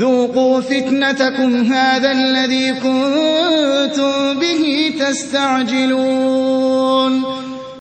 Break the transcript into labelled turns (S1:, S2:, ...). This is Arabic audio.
S1: ذُوقُوا فِتْنَتَكُمْ هَٰذَا الَّذِي كُنتُم بِهِ تَسْتَعْجِلُونَ.